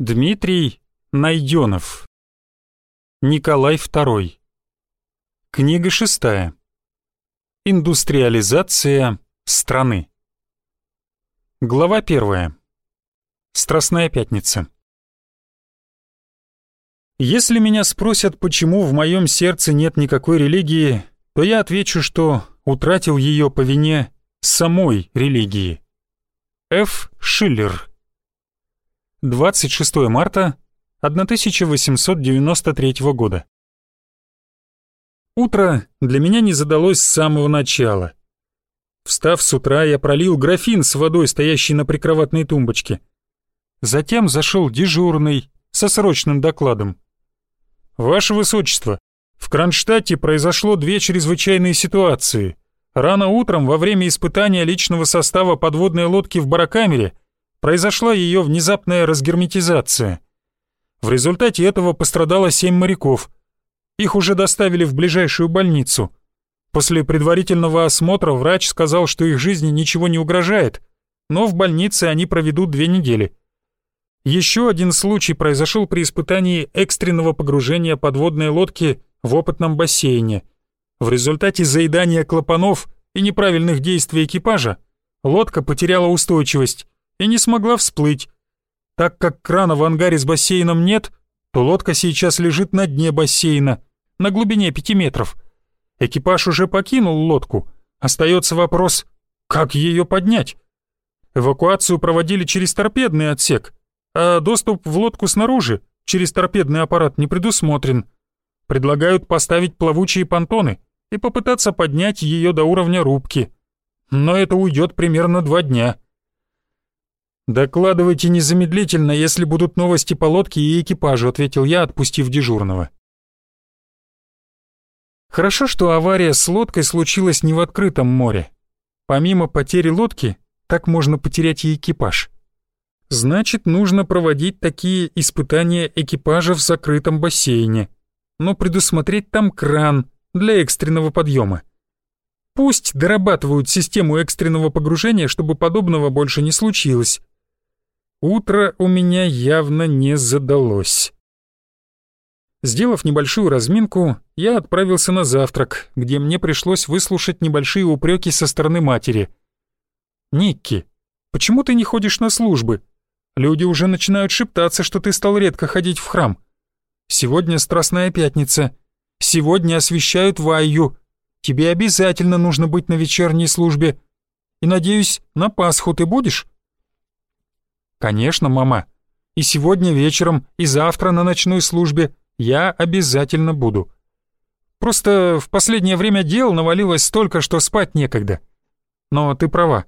Дмитрий Найденов. Николай II. Книга шестая. Индустриализация страны. Глава первая. Страстная пятница. Если меня спросят, почему в моем сердце нет никакой религии, то я отвечу, что утратил ее по вине самой религии. Ф. Шиллер. 26 марта 1893 года. Утро для меня не задалось с самого начала. Встав с утра, я пролил графин с водой, стоящий на прикроватной тумбочке. Затем зашел дежурный со срочным докладом. «Ваше Высочество, в Кронштадте произошло две чрезвычайные ситуации. Рано утром, во время испытания личного состава подводной лодки в барокамере, произошла ее внезапная разгерметизация. В результате этого пострадало семь моряков. Их уже доставили в ближайшую больницу. После предварительного осмотра врач сказал, что их жизни ничего не угрожает, но в больнице они проведут две недели. Еще один случай произошел при испытании экстренного погружения подводной лодки в опытном бассейне. В результате заедания клапанов и неправильных действий экипажа лодка потеряла устойчивость и не смогла всплыть. Так как крана в ангаре с бассейном нет, то лодка сейчас лежит на дне бассейна, на глубине пяти метров. Экипаж уже покинул лодку. Остается вопрос, как ее поднять? Эвакуацию проводили через торпедный отсек, а доступ в лодку снаружи через торпедный аппарат не предусмотрен. Предлагают поставить плавучие понтоны и попытаться поднять ее до уровня рубки. Но это уйдет примерно два дня. «Докладывайте незамедлительно, если будут новости по лодке и экипажу», ответил я, отпустив дежурного. Хорошо, что авария с лодкой случилась не в открытом море. Помимо потери лодки, так можно потерять и экипаж. Значит, нужно проводить такие испытания экипажа в закрытом бассейне, но предусмотреть там кран для экстренного подъема. Пусть дорабатывают систему экстренного погружения, чтобы подобного больше не случилось. Утро у меня явно не задалось. Сделав небольшую разминку, я отправился на завтрак, где мне пришлось выслушать небольшие упреки со стороны матери. «Никки, почему ты не ходишь на службы? Люди уже начинают шептаться, что ты стал редко ходить в храм. Сегодня Страстная Пятница. Сегодня освещают Вайю. Тебе обязательно нужно быть на вечерней службе. И, надеюсь, на Пасху ты будешь?» «Конечно, мама. И сегодня вечером, и завтра на ночной службе я обязательно буду. Просто в последнее время дел навалилось столько, что спать некогда. Но ты права.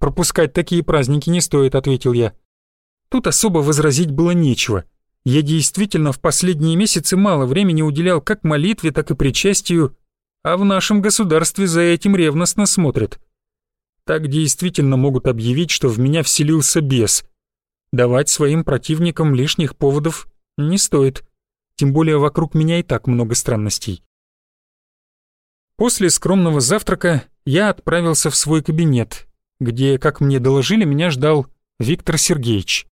Пропускать такие праздники не стоит, ответил я. Тут особо возразить было нечего. Я действительно в последние месяцы мало времени уделял как молитве, так и причастию, а в нашем государстве за этим ревностно смотрят. Так действительно могут объявить, что в меня вселился бес — Давать своим противникам лишних поводов не стоит, тем более вокруг меня и так много странностей. После скромного завтрака я отправился в свой кабинет, где, как мне доложили, меня ждал Виктор Сергеевич.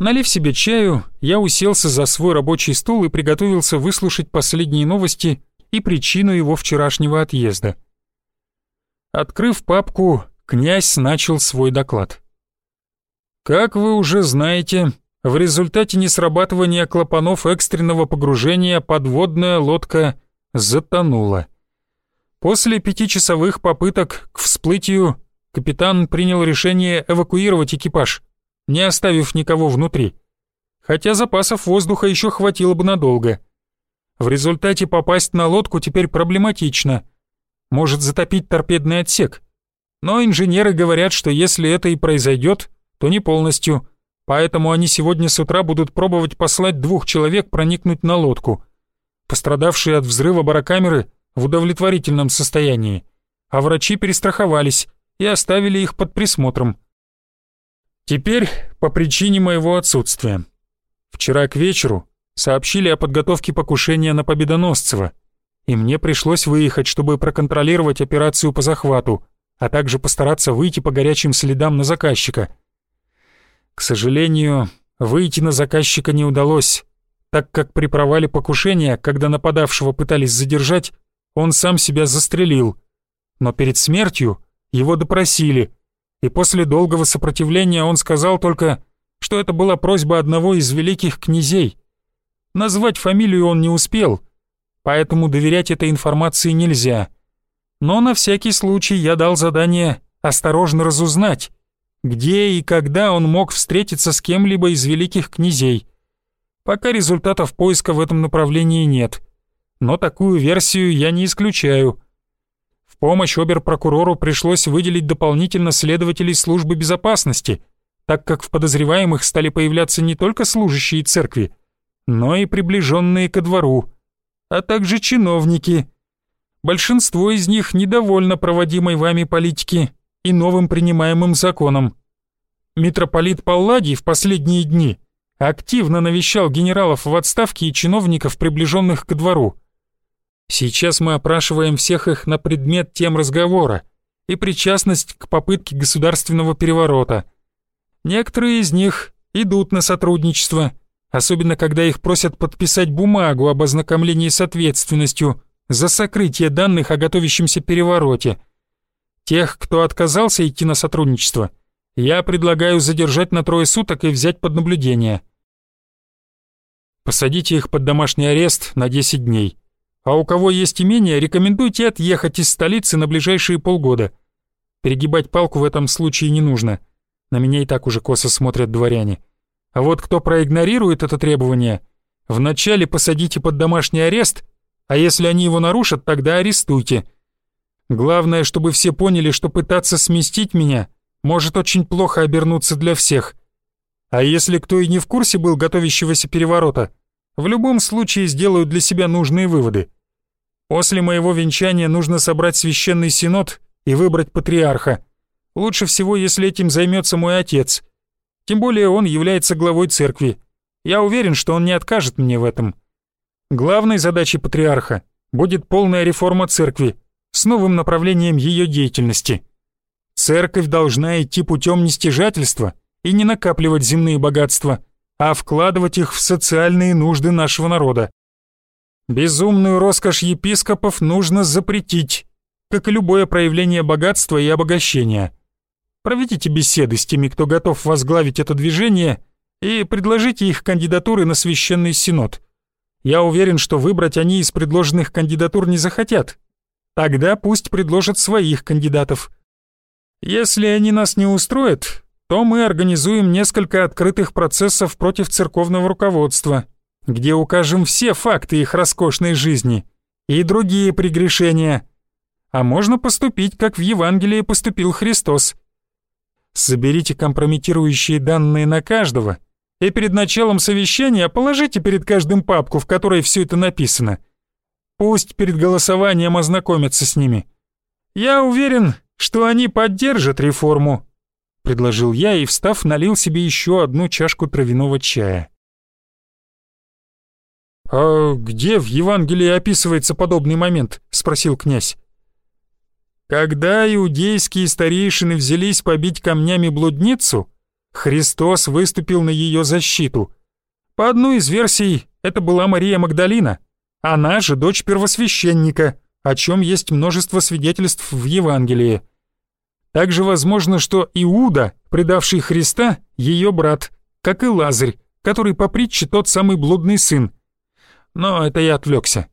Налив себе чаю, я уселся за свой рабочий стол и приготовился выслушать последние новости и причину его вчерашнего отъезда. Открыв папку, князь начал свой доклад. Как вы уже знаете, в результате несрабатывания клапанов экстренного погружения подводная лодка затонула. После пятичасовых попыток к всплытию капитан принял решение эвакуировать экипаж, не оставив никого внутри. Хотя запасов воздуха еще хватило бы надолго. В результате попасть на лодку теперь проблематично. Может затопить торпедный отсек. Но инженеры говорят, что если это и произойдет, то не полностью, поэтому они сегодня с утра будут пробовать послать двух человек проникнуть на лодку. Пострадавшие от взрыва барокамеры в удовлетворительном состоянии, а врачи перестраховались и оставили их под присмотром. Теперь по причине моего отсутствия. Вчера к вечеру сообщили о подготовке покушения на Победоносцева, и мне пришлось выехать, чтобы проконтролировать операцию по захвату, а также постараться выйти по горячим следам на заказчика — к сожалению, Выйти на заказчика не удалось, так как при провале покушения, когда нападавшего пытались задержать, он сам себя застрелил. Но перед смертью его допросили, и после долгого сопротивления он сказал только, что это была просьба одного из великих князей. Назвать фамилию он не успел, поэтому доверять этой информации нельзя. Но на всякий случай я дал задание осторожно разузнать, где и когда он мог встретиться с кем-либо из великих князей. Пока результатов поиска в этом направлении нет, но такую версию я не исключаю. В помощь обер-прокурору пришлось выделить дополнительно следователей службы безопасности, так как в подозреваемых стали появляться не только служащие церкви, но и приближенные ко двору, а также чиновники. Большинство из них недовольно проводимой вами политики и новым принимаемым законом. Митрополит Палладий в последние дни активно навещал генералов в отставке и чиновников, приближенных к двору. Сейчас мы опрашиваем всех их на предмет тем разговора и причастность к попытке государственного переворота. Некоторые из них идут на сотрудничество, особенно когда их просят подписать бумагу об ознакомлении с ответственностью за сокрытие данных о готовящемся перевороте. Тех, кто отказался идти на сотрудничество, я предлагаю задержать на трое суток и взять под наблюдение. Посадите их под домашний арест на 10 дней. А у кого есть имение, рекомендуйте отъехать из столицы на ближайшие полгода. Перегибать палку в этом случае не нужно. На меня и так уже косо смотрят дворяне. А вот кто проигнорирует это требование, вначале посадите под домашний арест, а если они его нарушат, тогда арестуйте. Главное, чтобы все поняли, что пытаться сместить меня может очень плохо обернуться для всех. А если кто и не в курсе был готовящегося переворота, в любом случае сделаю для себя нужные выводы. После моего венчания нужно собрать священный синод и выбрать патриарха. Лучше всего, если этим займется мой отец. Тем более он является главой церкви. Я уверен, что он не откажет мне в этом. Главной задачей патриарха будет полная реформа церкви с новым направлением ее деятельности. Церковь должна идти путем нестяжательства и не накапливать земные богатства – а вкладывать их в социальные нужды нашего народа. Безумную роскошь епископов нужно запретить, как и любое проявление богатства и обогащения. Проведите беседы с теми, кто готов возглавить это движение, и предложите их кандидатуры на священный синод. Я уверен, что выбрать они из предложенных кандидатур не захотят. Тогда пусть предложат своих кандидатов. Если они нас не устроят, то мы организуем несколько открытых процессов против церковного руководства, где укажем все факты их роскошной жизни и другие прегрешения. А можно поступить, как в Евангелии поступил Христос. Соберите компрометирующие данные на каждого и перед началом совещания положите перед каждым папку, в которой все это написано. Пусть перед голосованием ознакомятся с ними. Я уверен, что они поддержат реформу предложил я и, встав, налил себе еще одну чашку травяного чая. «А где в Евангелии описывается подобный момент?» — спросил князь. Когда иудейские старейшины взялись побить камнями блудницу, Христос выступил на ее защиту. По одной из версий, это была Мария Магдалина, она же дочь первосвященника, о чем есть множество свидетельств в Евангелии. Также возможно, что Иуда, предавший Христа, ее брат, как и Лазарь, который по притче тот самый блудный сын. Но это я отвлекся.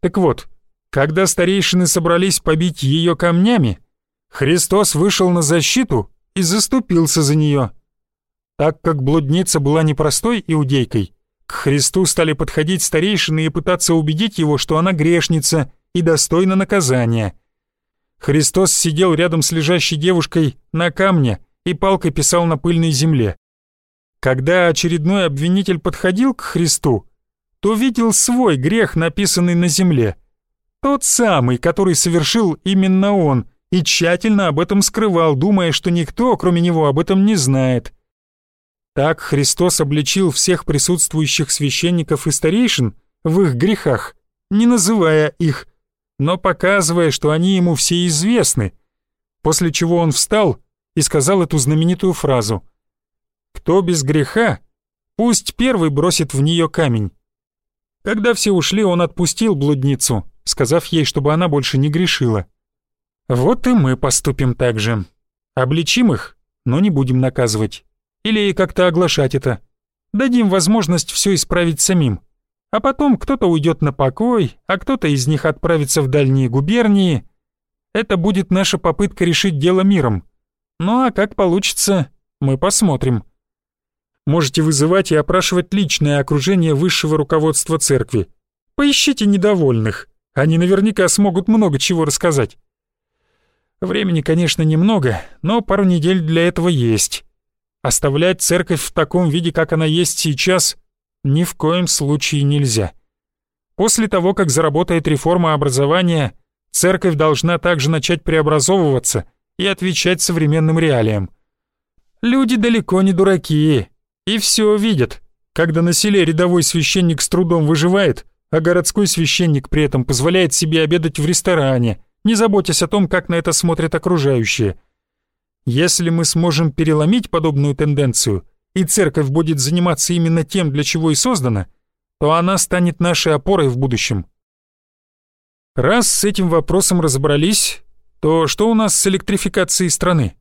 Так вот, когда старейшины собрались побить ее камнями, Христос вышел на защиту и заступился за нее. Так как блудница была непростой иудейкой, к Христу стали подходить старейшины и пытаться убедить его, что она грешница и достойна наказания – Христос сидел рядом с лежащей девушкой на камне и палкой писал на пыльной земле. Когда очередной обвинитель подходил к Христу, то видел свой грех, написанный на земле. Тот самый, который совершил именно он, и тщательно об этом скрывал, думая, что никто, кроме него, об этом не знает. Так Христос обличил всех присутствующих священников и старейшин в их грехах, не называя их но показывая, что они ему все известны, после чего он встал и сказал эту знаменитую фразу «Кто без греха, Пусть первый бросит в нее камень. Когда все ушли, он отпустил блудницу, сказав ей, чтобы она больше не грешила. Вот и мы поступим так же. Обличим их, но не будем наказывать. Или как-то оглашать это. Дадим возможность все исправить самим. А потом кто-то уйдет на покой, а кто-то из них отправится в дальние губернии. Это будет наша попытка решить дело миром. Ну а как получится, мы посмотрим. Можете вызывать и опрашивать личное окружение высшего руководства церкви. Поищите недовольных. Они наверняка смогут много чего рассказать. Времени, конечно, немного, но пару недель для этого есть. Оставлять церковь в таком виде, как она есть сейчас, ни в коем случае нельзя. После того, как заработает реформа образования, церковь должна также начать преобразовываться и отвечать современным реалиям. Люди далеко не дураки, и все видят, когда на селе рядовой священник с трудом выживает, а городской священник при этом позволяет себе обедать в ресторане, не заботясь о том, как на это смотрят окружающие. Если мы сможем переломить подобную тенденцию, и церковь будет заниматься именно тем, для чего и создана, то она станет нашей опорой в будущем. Раз с этим вопросом разобрались, то что у нас с электрификацией страны?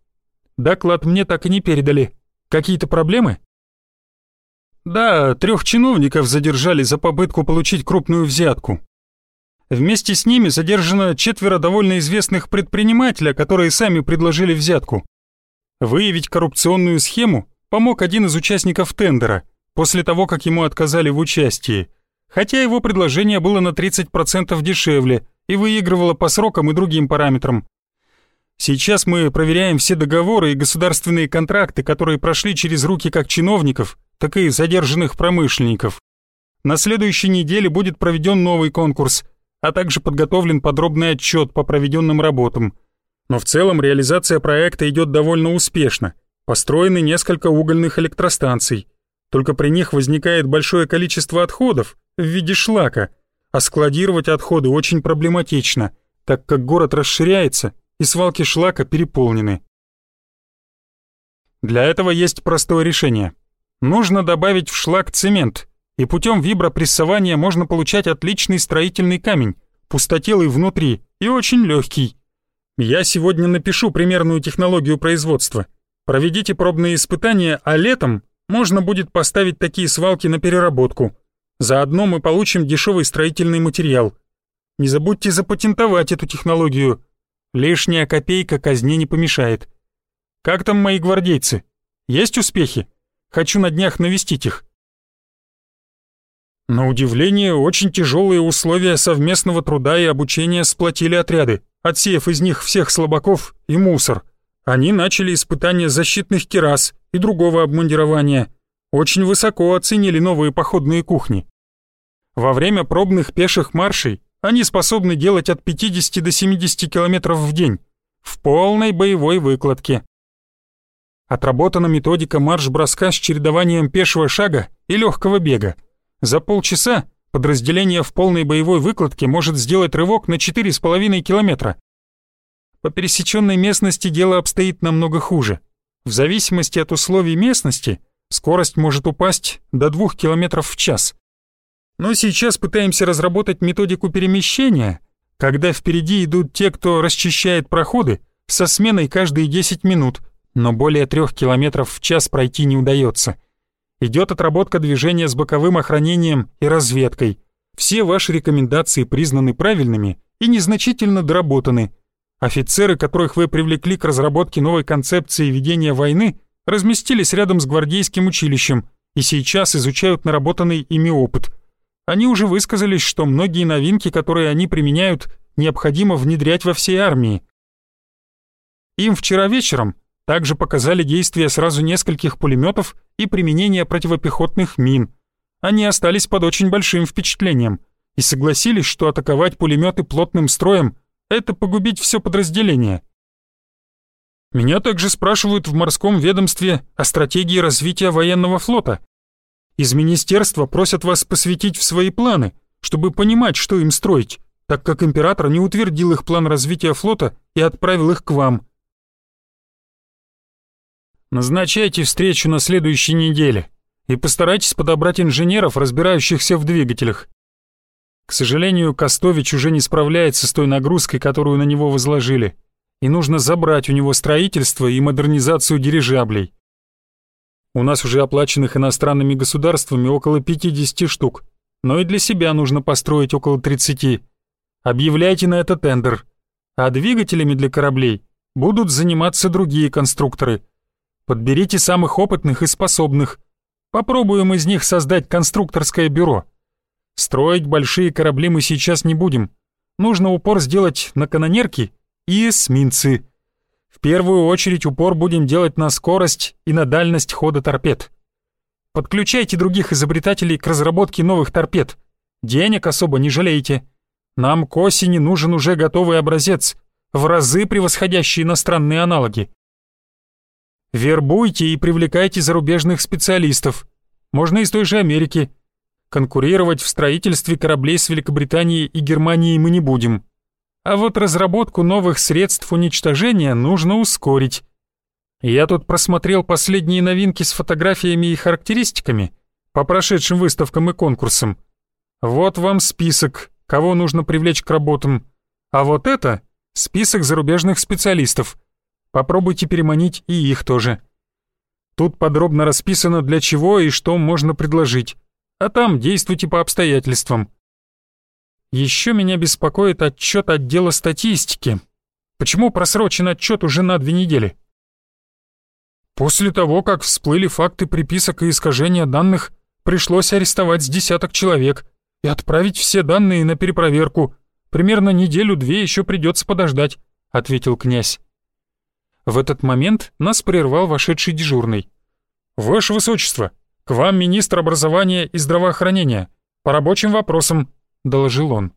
Доклад мне так и не передали. Какие-то проблемы? Да, трех чиновников задержали за попытку получить крупную взятку. Вместе с ними задержано четверо довольно известных предпринимателя, которые сами предложили взятку. Выявить коррупционную схему помог один из участников тендера, после того, как ему отказали в участии, хотя его предложение было на 30% дешевле и выигрывало по срокам и другим параметрам. Сейчас мы проверяем все договоры и государственные контракты, которые прошли через руки как чиновников, так и задержанных промышленников. На следующей неделе будет проведен новый конкурс, а также подготовлен подробный отчет по проведенным работам. Но в целом реализация проекта идет довольно успешно. Построены несколько угольных электростанций. Только при них возникает большое количество отходов в виде шлака, а складировать отходы очень проблематично, так как город расширяется и свалки шлака переполнены. Для этого есть простое решение – Нужно добавить в шлак цемент, и путем вибропрессования можно получать отличный строительный камень, пустотелый внутри и очень легкий. Я сегодня напишу примерную технологию производства. Проведите пробные испытания, а летом можно будет поставить такие свалки на переработку. Заодно мы получим дешевый строительный материал. Не забудьте запатентовать эту технологию. Лишняя копейка казне не помешает. Как там мои гвардейцы? Есть успехи? Хочу на днях навестить их. На удивление, очень тяжелые условия совместного труда и обучения сплотили отряды, отсеяв из них всех слабаков и мусор. Они начали испытания защитных керас и другого обмундирования. Очень высоко оценили новые походные кухни. Во время пробных пеших маршей они способны делать от 50 до 70 километров в день в полной боевой выкладке. Отработана методика марш-броска с чередованием пешего шага и легкого бега. За полчаса подразделение в полной боевой выкладке может сделать рывок на 4,5 километра. По пересеченной местности дело обстоит намного хуже. В зависимости от условий местности скорость может упасть до 2 километров в час. Но сейчас пытаемся разработать методику перемещения, когда впереди идут те, кто расчищает проходы, со сменой каждые 10 минут – но более трех километров в час пройти не удается. Идет отработка движения с боковым охранением и разведкой. Все ваши рекомендации признаны правильными и незначительно доработаны. Офицеры, которых вы привлекли к разработке новой концепции ведения войны, разместились рядом с гвардейским училищем и сейчас изучают наработанный ими опыт. Они уже высказались, что многие новинки, которые они применяют, необходимо внедрять во всей армии. Им вчера вечером также показали действия сразу нескольких пулеметов и применение противопехотных мин. Они остались под очень большим впечатлением и согласились, что атаковать пулеметы плотным строем — это погубить все подразделение. Меня также спрашивают в морском ведомстве о стратегии развития военного флота. Из министерства просят вас посвятить в свои планы, чтобы понимать, что им строить, так как император не утвердил их план развития флота и отправил их к вам. Назначайте встречу на следующей неделе. И постарайтесь подобрать инженеров, разбирающихся в двигателях. К сожалению, Костович уже не справляется с той нагрузкой, которую на него возложили, и нужно забрать у него строительство и модернизацию дирижаблей. У нас уже оплаченных иностранными государствами около 50 штук, но и для себя нужно построить около 30. Объявляйте на это тендер. А двигателями для кораблей будут заниматься другие конструкторы. Подберите самых опытных и способных. Попробуем из них создать конструкторское бюро. Строить большие корабли мы сейчас не будем. Нужно упор сделать на канонерки и эсминцы. В первую очередь упор будем делать на скорость и на дальность хода торпед. Подключайте других изобретателей к разработке новых торпед. Денег особо не жалейте. Нам к осени нужен уже готовый образец, в разы превосходящий иностранные аналоги. Вербуйте и привлекайте зарубежных специалистов. Можно из той же Америки. Конкурировать в строительстве кораблей с Великобританией и Германией мы не будем. А вот разработку новых средств уничтожения нужно ускорить. Я тут просмотрел последние новинки с фотографиями и характеристиками по прошедшим выставкам и конкурсам. Вот вам список, кого нужно привлечь к работам. А вот это список зарубежных специалистов. Попробуйте переманить и их тоже. Тут подробно расписано, для чего и что можно предложить. А там действуйте по обстоятельствам. Еще меня беспокоит отчет отдела статистики. Почему просрочен отчет уже на две недели? После того, как всплыли факты приписок и искажения данных, пришлось арестовать с десяток человек — и отправить все данные на перепроверку. Примерно неделю-две еще придется подождать», — ответил князь. В этот момент нас прервал вошедший дежурный. «Ваше Высочество, к вам министр образования и здравоохранения. По рабочим вопросам», — доложил он.